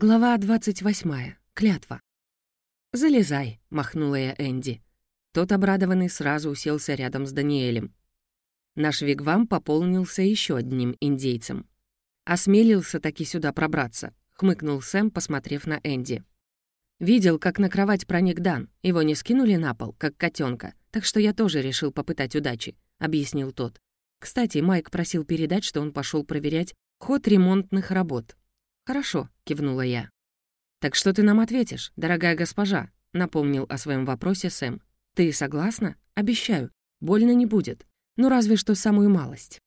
Глава 28. Клятва. «Залезай», — махнула я Энди. Тот, обрадованный, сразу уселся рядом с Даниэлем. Наш вигвам пополнился еще одним индейцем. «Осмелился таки сюда пробраться», — хмыкнул Сэм, посмотрев на Энди. «Видел, как на кровать проник Дан. Его не скинули на пол, как котенка, так что я тоже решил попытать удачи», — объяснил тот. Кстати, Майк просил передать, что он пошел проверять ход ремонтных работ. «Хорошо», — кивнула я. «Так что ты нам ответишь, дорогая госпожа?» — напомнил о своем вопросе Сэм. «Ты согласна? Обещаю. Больно не будет. Ну, разве что самую малость».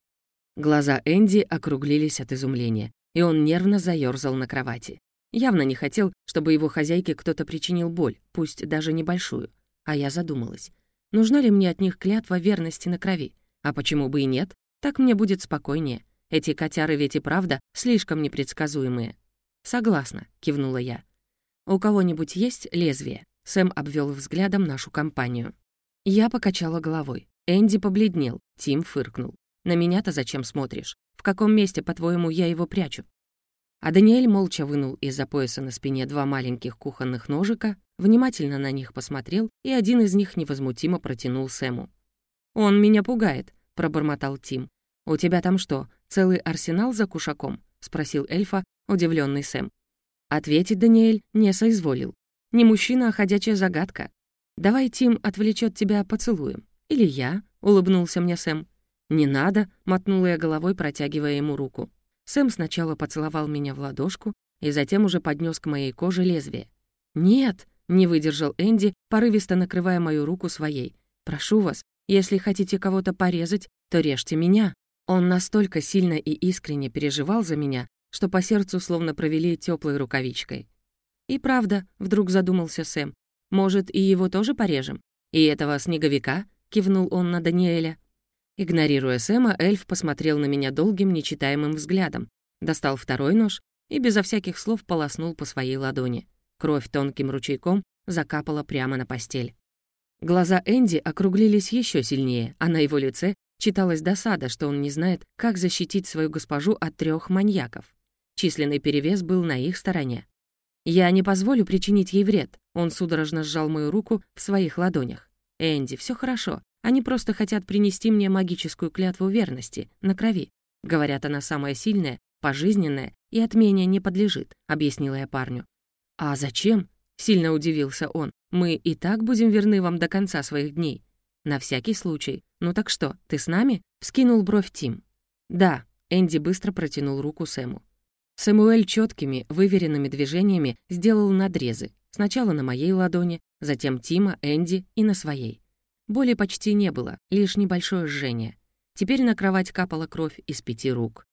Глаза Энди округлились от изумления, и он нервно заёрзал на кровати. Явно не хотел, чтобы его хозяйке кто-то причинил боль, пусть даже небольшую. А я задумалась. Нужна ли мне от них клятва верности на крови? А почему бы и нет? Так мне будет спокойнее. Эти котяры ведь и правда слишком непредсказуемые. «Согласна», — кивнула я. «У кого-нибудь есть лезвие?» Сэм обвел взглядом нашу компанию. Я покачала головой. Энди побледнел, Тим фыркнул. «На меня-то зачем смотришь? В каком месте, по-твоему, я его прячу?» А Даниэль молча вынул из-за пояса на спине два маленьких кухонных ножика, внимательно на них посмотрел, и один из них невозмутимо протянул Сэму. «Он меня пугает», — пробормотал Тим. «У тебя там что, целый арсенал за кушаком?» — спросил эльфа, удивленный Сэм. Ответить Даниэль не соизволил. Не мужчина, а ходячая загадка. «Давай Тим отвлечет тебя поцелуем. Или я?» — улыбнулся мне Сэм. «Не надо», — мотнула я головой, протягивая ему руку. Сэм сначала поцеловал меня в ладошку и затем уже поднес к моей коже лезвие. «Нет», — не выдержал Энди, порывисто накрывая мою руку своей. «Прошу вас, если хотите кого-то порезать, то режьте меня». Он настолько сильно и искренне переживал за меня, что по сердцу словно провели теплой рукавичкой. «И правда», — вдруг задумался Сэм, «может, и его тоже порежем? И этого снеговика?» — кивнул он на Даниэля. Игнорируя Сэма, эльф посмотрел на меня долгим, нечитаемым взглядом, достал второй нож и безо всяких слов полоснул по своей ладони. Кровь тонким ручейком закапала прямо на постель. Глаза Энди округлились еще сильнее, а на его лице читалась досада, что он не знает, как защитить свою госпожу от трех маньяков. Численный перевес был на их стороне. «Я не позволю причинить ей вред», — он судорожно сжал мою руку в своих ладонях. «Энди, все хорошо. Они просто хотят принести мне магическую клятву верности, на крови. Говорят, она самая сильная, пожизненная и отмене не подлежит», — объяснила я парню. «А зачем?» — сильно удивился он. «Мы и так будем верны вам до конца своих дней». «На всякий случай. Ну так что, ты с нами?» — вскинул бровь Тим. «Да», — Энди быстро протянул руку Сэму. Самуэль четкими, выверенными движениями сделал надрезы. Сначала на моей ладони, затем Тима, Энди и на своей. Боли почти не было, лишь небольшое жжение. Теперь на кровать капала кровь из пяти рук.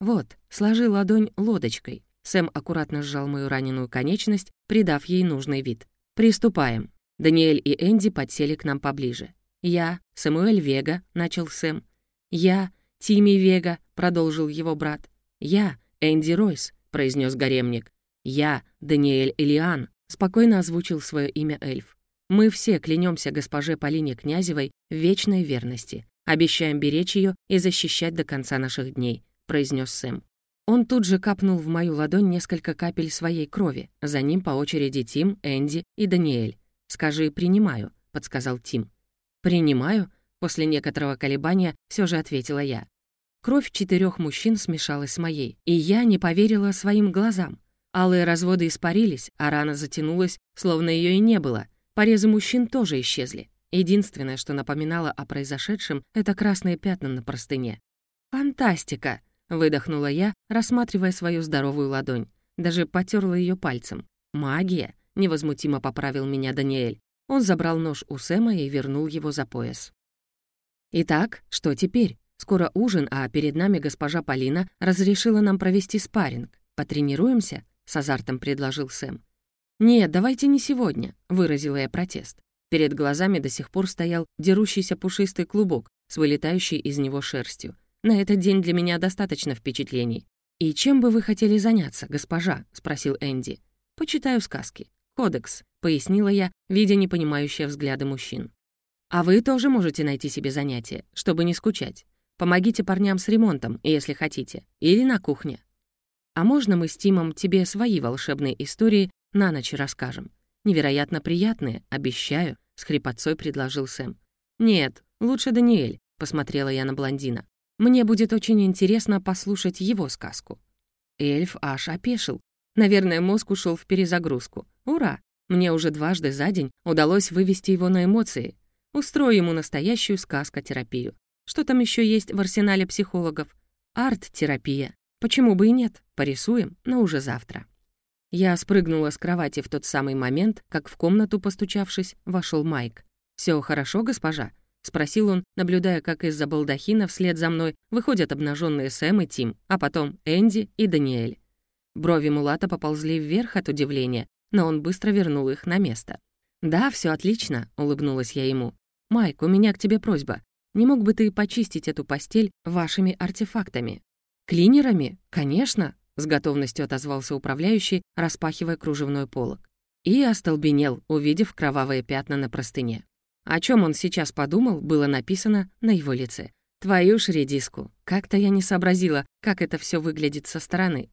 «Вот, сложи ладонь лодочкой». Сэм аккуратно сжал мою раненую конечность, придав ей нужный вид. «Приступаем». Даниэль и Энди подсели к нам поближе. «Я, Самуэль Вега», — начал Сэм. «Я, Тими Вега», — продолжил его брат. «Я, «Энди Ройс», — произнес гаремник. «Я, Даниэль Элиан», — спокойно озвучил свое имя эльф. «Мы все клянемся госпоже Полине Князевой в вечной верности. Обещаем беречь ее и защищать до конца наших дней», — произнес Сэм. Он тут же капнул в мою ладонь несколько капель своей крови, за ним по очереди Тим, Энди и Даниэль. «Скажи «принимаю», — подсказал Тим. «Принимаю», — после некоторого колебания все же ответила я. Кровь четырех мужчин смешалась с моей, и я не поверила своим глазам. Алые разводы испарились, а рана затянулась, словно ее и не было. Порезы мужчин тоже исчезли. Единственное, что напоминало о произошедшем, это красные пятна на простыне. «Фантастика!» — выдохнула я, рассматривая свою здоровую ладонь. Даже потерла ее пальцем. «Магия!» — невозмутимо поправил меня Даниэль. Он забрал нож у Сэма и вернул его за пояс. «Итак, что теперь?» Скоро ужин, а перед нами госпожа Полина разрешила нам провести спарринг. Потренируемся?» — с азартом предложил Сэм. «Нет, давайте не сегодня», — выразила я протест. Перед глазами до сих пор стоял дерущийся пушистый клубок с вылетающей из него шерстью. На этот день для меня достаточно впечатлений. «И чем бы вы хотели заняться, госпожа?» — спросил Энди. «Почитаю сказки. Кодекс», — пояснила я, видя непонимающие взгляды мужчин. «А вы тоже можете найти себе занятие, чтобы не скучать. Помогите парням с ремонтом, если хотите. Или на кухне». А можно мы с Тимом тебе свои волшебные истории на ночь расскажем? Невероятно приятные, обещаю», — с хрипотцой предложил Сэм. «Нет, лучше Даниэль», — посмотрела я на блондина. «Мне будет очень интересно послушать его сказку». Эльф аж опешил. Наверное, мозг ушел в перезагрузку. Ура! Мне уже дважды за день удалось вывести его на эмоции. Устрою ему настоящую сказкотерапию. Что там еще есть в арсенале психологов? Арт-терапия. Почему бы и нет? Порисуем, но уже завтра. Я спрыгнула с кровати в тот самый момент, как в комнату, постучавшись, вошел Майк. Все хорошо, госпожа?» — спросил он, наблюдая, как из-за балдахина вслед за мной выходят обнаженные Сэм и Тим, а потом Энди и Даниэль. Брови Мулата поползли вверх от удивления, но он быстро вернул их на место. «Да, все отлично», — улыбнулась я ему. «Майк, у меня к тебе просьба. Не мог бы ты почистить эту постель вашими артефактами?» «Клинерами? Конечно!» — с готовностью отозвался управляющий, распахивая кружевной полог. И остолбенел, увидев кровавые пятна на простыне. О чем он сейчас подумал, было написано на его лице. «Твою ж редиску! Как-то я не сообразила, как это все выглядит со стороны.